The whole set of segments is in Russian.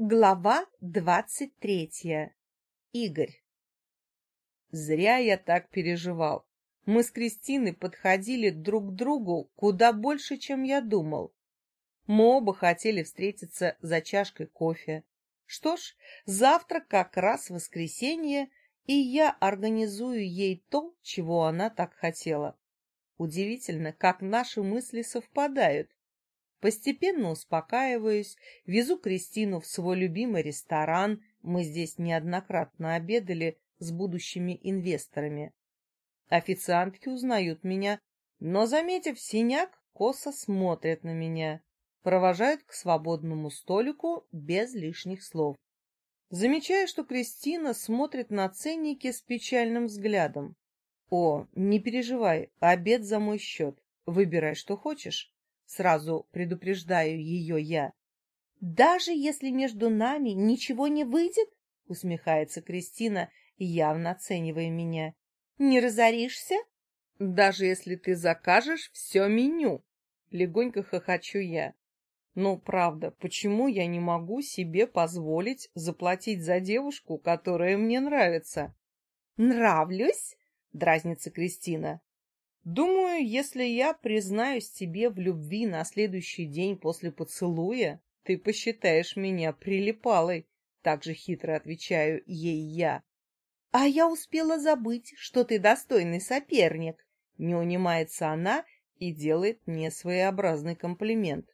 Глава двадцать третья. Игорь. Зря я так переживал. Мы с Кристиной подходили друг к другу куда больше, чем я думал. Мы оба хотели встретиться за чашкой кофе. Что ж, завтра как раз воскресенье, и я организую ей то, чего она так хотела. Удивительно, как наши мысли совпадают. Постепенно успокаиваюсь, везу Кристину в свой любимый ресторан, мы здесь неоднократно обедали с будущими инвесторами. Официантки узнают меня, но, заметив синяк, косо смотрят на меня, провожают к свободному столику без лишних слов. Замечаю, что Кристина смотрит на ценники с печальным взглядом. «О, не переживай, обед за мой счет. Выбирай, что хочешь». Сразу предупреждаю ее я. «Даже если между нами ничего не выйдет?» — усмехается Кристина, явно оценивая меня. «Не разоришься?» «Даже если ты закажешь все меню!» — легонько хохочу я. «Ну, правда, почему я не могу себе позволить заплатить за девушку, которая мне нравится?» «Нравлюсь?» — дразнится Кристина. Думаю, если я признаюсь тебе в любви на следующий день после поцелуя, ты посчитаешь меня прилипалой. Так же хитро отвечаю ей я. А я успела забыть, что ты достойный соперник. Не унимается она и делает мне своеобразный комплимент.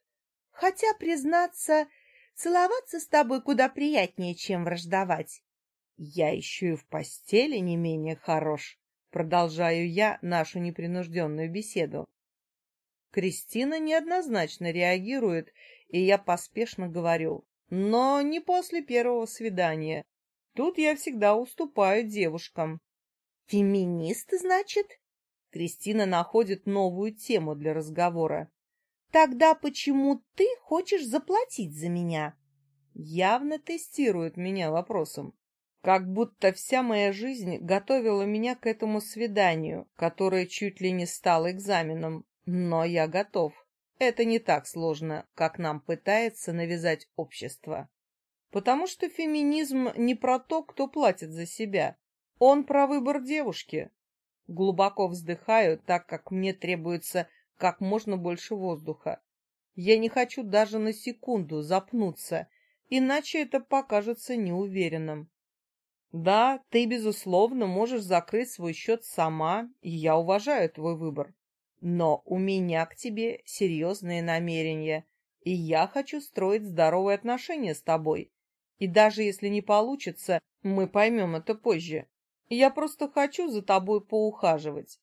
Хотя, признаться, целоваться с тобой куда приятнее, чем враждовать. Я еще и в постели не менее хорош. Продолжаю я нашу непринужденную беседу. Кристина неоднозначно реагирует, и я поспешно говорю. Но не после первого свидания. Тут я всегда уступаю девушкам. Феминист, значит? Кристина находит новую тему для разговора. Тогда почему ты хочешь заплатить за меня? Явно тестирует меня вопросом. Как будто вся моя жизнь готовила меня к этому свиданию, которое чуть ли не стало экзаменом. Но я готов. Это не так сложно, как нам пытается навязать общество. Потому что феминизм не про то, кто платит за себя. Он про выбор девушки. Глубоко вздыхаю, так как мне требуется как можно больше воздуха. Я не хочу даже на секунду запнуться, иначе это покажется неуверенным. Да, ты, безусловно, можешь закрыть свой счет сама, и я уважаю твой выбор. Но у меня к тебе серьезные намерения, и я хочу строить здоровые отношения с тобой. И даже если не получится, мы поймем это позже. Я просто хочу за тобой поухаживать.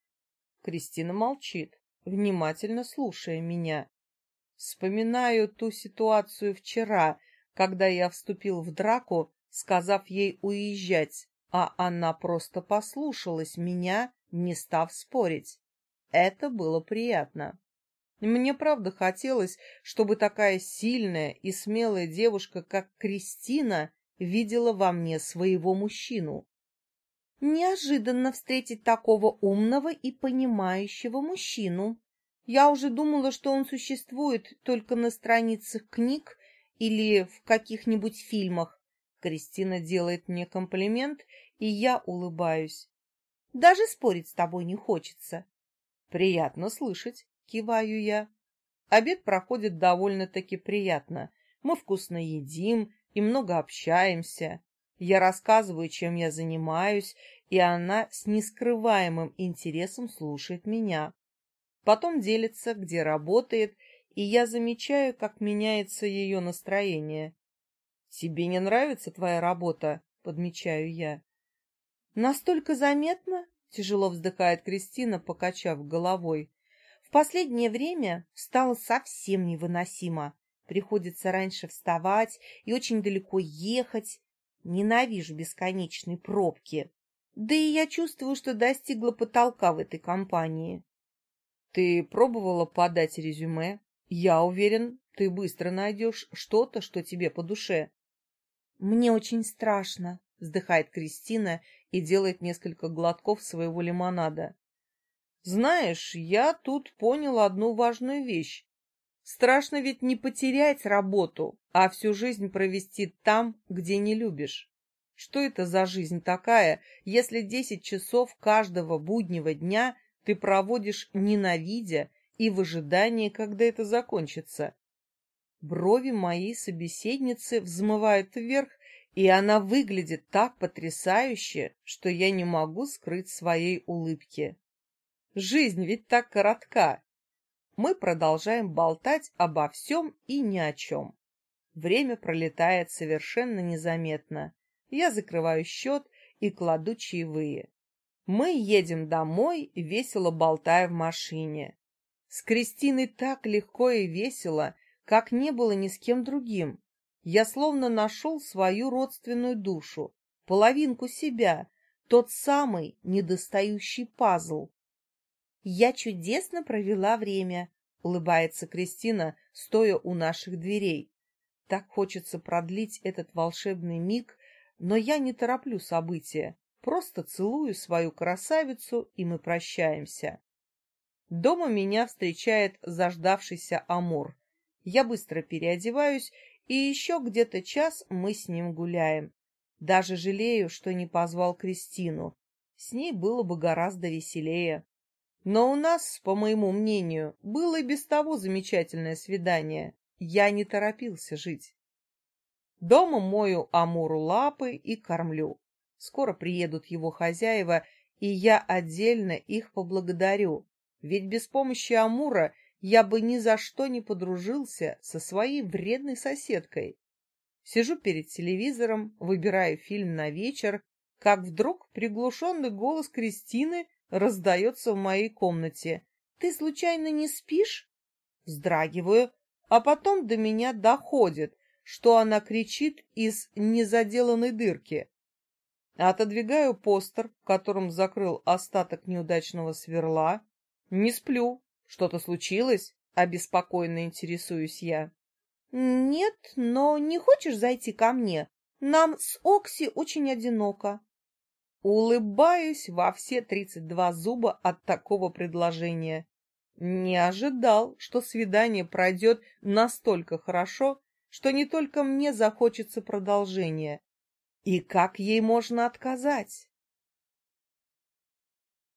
Кристина молчит, внимательно слушая меня. Вспоминаю ту ситуацию вчера, когда я вступил в драку сказав ей уезжать, а она просто послушалась меня, не став спорить. Это было приятно. Мне правда хотелось, чтобы такая сильная и смелая девушка, как Кристина, видела во мне своего мужчину. Неожиданно встретить такого умного и понимающего мужчину. Я уже думала, что он существует только на страницах книг или в каких-нибудь фильмах, Кристина делает мне комплимент, и я улыбаюсь. Даже спорить с тобой не хочется. Приятно слышать, киваю я. Обед проходит довольно-таки приятно. Мы вкусно едим и много общаемся. Я рассказываю, чем я занимаюсь, и она с нескрываемым интересом слушает меня. Потом делится, где работает, и я замечаю, как меняется ее настроение. «Тебе не нравится твоя работа?» — подмечаю я. «Настолько заметно?» — тяжело вздыхает Кристина, покачав головой. «В последнее время стало совсем невыносимо. Приходится раньше вставать и очень далеко ехать. Ненавижу бесконечные пробки. Да и я чувствую, что достигла потолка в этой компании». «Ты пробовала подать резюме? Я уверен, ты быстро найдешь что-то, что тебе по душе». «Мне очень страшно», — вздыхает Кристина и делает несколько глотков своего лимонада. «Знаешь, я тут понял одну важную вещь. Страшно ведь не потерять работу, а всю жизнь провести там, где не любишь. Что это за жизнь такая, если десять часов каждого буднего дня ты проводишь ненавидя и в ожидании, когда это закончится? Брови моей собеседницы взмывают вверх, и она выглядит так потрясающе, что я не могу скрыть своей улыбки. Жизнь ведь так коротка. Мы продолжаем болтать обо всем и ни о чем. Время пролетает совершенно незаметно. Я закрываю счет и кладу чаевые. Мы едем домой, весело болтая в машине. С Кристиной так легко и весело, как не было ни с кем другим. Я словно нашел свою родственную душу, половинку себя, тот самый недостающий пазл. «Я чудесно провела время», — улыбается Кристина, стоя у наших дверей. Так хочется продлить этот волшебный миг, но я не тороплю события, просто целую свою красавицу, и мы прощаемся. Дома меня встречает заждавшийся Амур. Я быстро переодеваюсь и еще где-то час мы с ним гуляем. Даже жалею, что не позвал Кристину. С ней было бы гораздо веселее. Но у нас, по моему мнению, было и без того замечательное свидание. Я не торопился жить. Дома мою Амуру лапы и кормлю. Скоро приедут его хозяева, и я отдельно их поблагодарю. Ведь без помощи Амура я бы ни за что не подружился со своей вредной соседкой. Сижу перед телевизором, выбираю фильм на вечер, как вдруг приглушенный голос Кристины раздается в моей комнате. «Ты случайно не спишь?» Вздрагиваю, а потом до меня доходит, что она кричит из незаделанной дырки. Отодвигаю постер, которым закрыл остаток неудачного сверла. Не сплю, что-то случилось? Обеспокоенно интересуюсь я. Нет, но не хочешь зайти ко мне? Нам с Окси очень одиноко. Улыбаюсь во все тридцать два зуба от такого предложения. Не ожидал, что свидание пройдет настолько хорошо, что не только мне захочется продолжения. И как ей можно отказать?